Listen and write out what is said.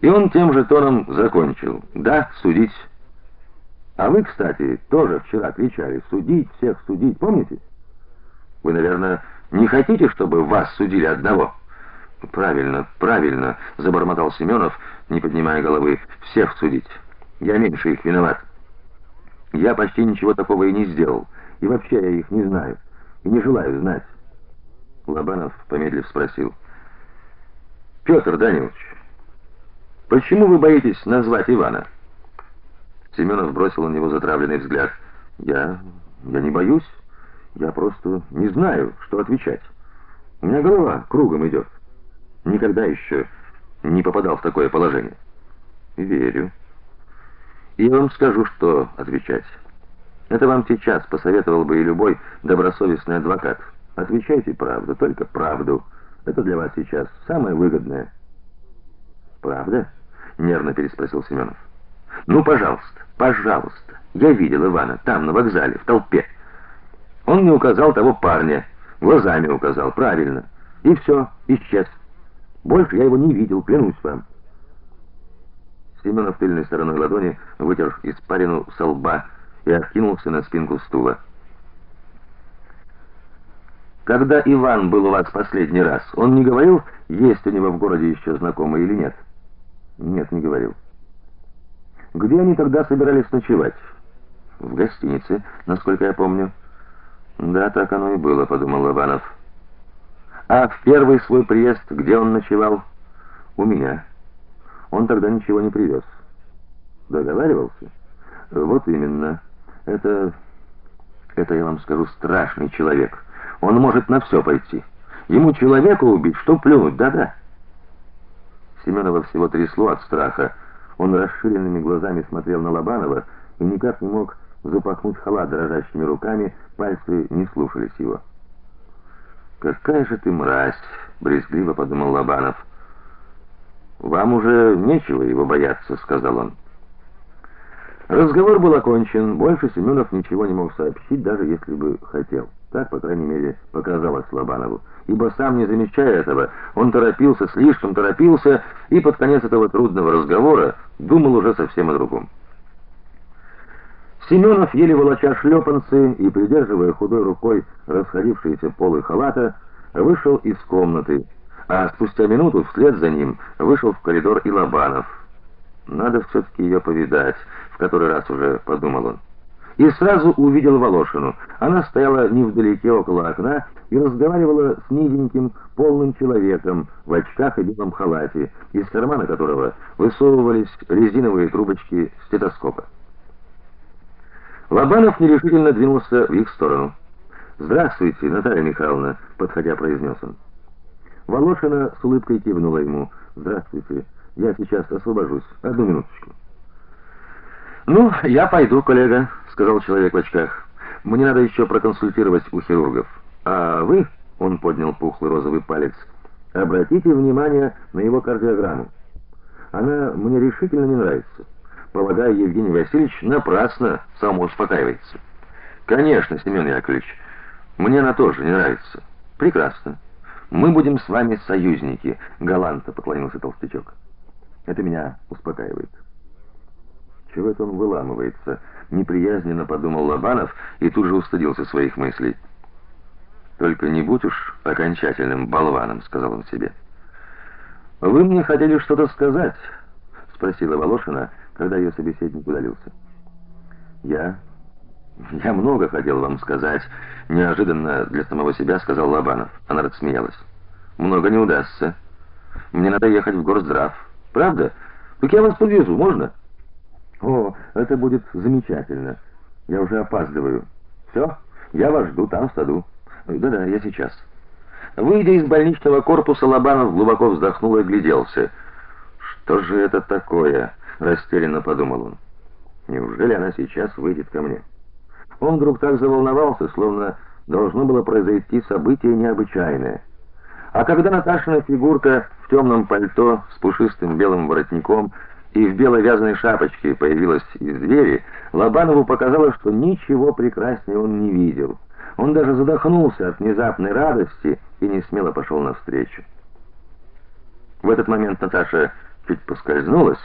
И он тем же тоном закончил: "Да, судить. А вы, кстати, тоже вчера кричали: судить всех, судить, помните? Вы, наверное, не хотите, чтобы вас судили одного?" Правильно, правильно, забормотал Семенов, не поднимая головы. Всех судить. Я меньше их виноват. Я почти ничего такого и не сделал, и вообще я их не знаю и не желаю знать. Лобанов помедлив спросил: Петр Данилович, почему вы боитесь назвать Ивана? Семенов бросил на него затравленный взгляд. Я я не боюсь, я просто не знаю, что отвечать. У меня голова кругом идет. Никогда еще не попадал в такое положение. Верю. И я вам скажу, что отвечать. Это вам сейчас посоветовал бы и любой добросовестный адвокат. Отвечайте правду, только правду. Это для вас сейчас самое выгодное. Правда? Нервно переспросил Семенов. Ну, пожалуйста, пожалуйста. Я видел Ивана там на вокзале в толпе. Он мне указал того парня, глазами указал, правильно. И все, исчез. Больше я его не видел, клянусь вам. Семенов тыльной стороной ладони вытер испарину со лба и откинулся на спинку стула. Когда Иван был у вас последний раз, он не говорил, есть у него в городе еще знакомые или нет? Нет, не говорил. Где они тогда собирались ночевать? В гостинице, насколько я помню. Да, так оно и было, подумал Иванов. А в первый свой приезд где он ночевал? У меня. Он тогда ничего не привез. Договаривался? Вот именно. Это это я вам скажу страшный человек. Он может на все пойти. Ему человека убить, что плюнуть, да-да. Семенова всего трясло от страха. Он расширенными глазами смотрел на Лобанова и никак не мог запахнуть халат дрожащими руками, пальцы не слушались его. Какая же ты мразь, брезгливо подумал Лобанов. Вам уже нечего его бояться, сказал он. Разговор был окончен. Больше Семенов ничего не мог сообщить, даже если бы хотел. Так, по крайней мере, показалось Лобанову. Ибо сам не замечая этого, он торопился, слишком торопился, и под конец этого трудного разговора думал уже совсем о другом. Семенов, еле волоча шлепанцы и придерживая худой рукой расходившиеся полы халата, вышел из комнаты, а спустя минуту вслед за ним вышел в коридор и Лобанов. Надо все таки ее повидать, в который раз уже подумал он. И сразу увидел Волошину. Она стояла невдалеке около окна и разговаривала с низеньким, полным человеком в очках и белом халате, из кармана которого высовывались резиновые трубочки стетоскопа. Лобанов нерешительно двинулся в их сторону. "Здравствуйте, Наталья Михайловна", подходя произнес он. Волошина с улыбкой кивнула ему. "Здравствуйте. Я сейчас освобожусь. Одну минуточку". "Ну, я пойду, коллега", сказал человек в очках. "Мне надо еще проконсультировать у хирургов. А вы?" он поднял пухлый розовый палец. "Обратите внимание на его кардиограмму. Она мне решительно не нравится". Полагаю, Евгений Васильевич напрасно самоуспокаивается. Конечно, Семен Яковлевич. Мне она тоже не нравится. Прекрасно. Мы будем с вами союзники, галантно поклонился толстячок. Это меня успокаивает. Чего это он выламывается? неприязненно подумал Лобанов и тут же устыдился своих мыслей. Только не будь уж окончательным болваном, сказал он себе. Вы мне хотели что-то сказать? спросила Волошина когда ее собеседник удалился. Я я много хотел вам сказать, неожиданно для самого себя сказал Лобанов. Она рассмеялась. Много не удастся. Мне надо ехать в горздрав. Правда? Так я вас подвезу, можно? О, это будет замечательно. Я уже опаздываю. Все, я вас жду там в саду. Да-да, я сейчас. Выйдя из больничного корпуса, Лобанов глубоко вздохнул и огляделся. Что же это такое? растерянно подумал он. Неужели она сейчас выйдет ко мне? Он вдруг так заволновался, словно должно было произойти событие необычайное. А когда Наташина фигурка в темном пальто с пушистым белым воротником и в белой вязаной шапочке появилась из двери, Лобанову показалось, что ничего прекраснее он не видел. Он даже задохнулся от внезапной радости и не смело пошел навстречу. В этот момент Наташа чуть поскользнулась,